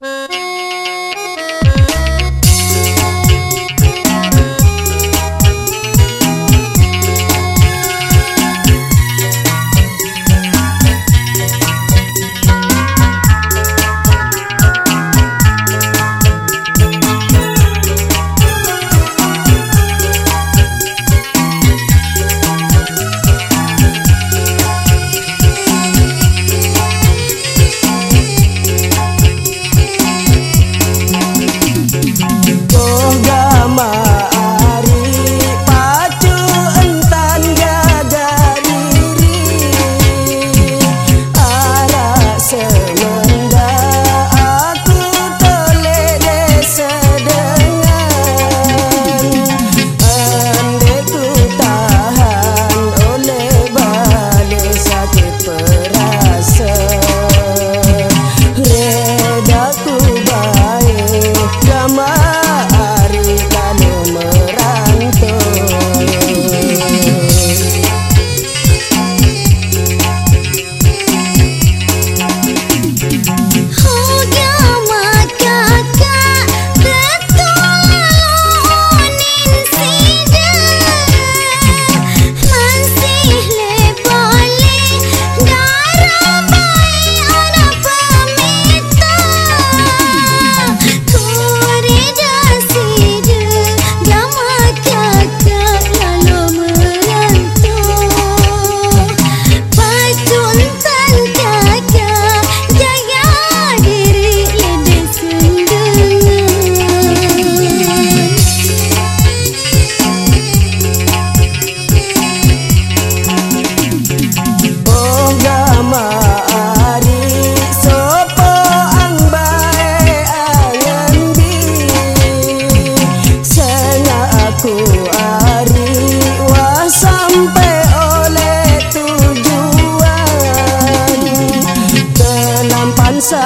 Música Kuasa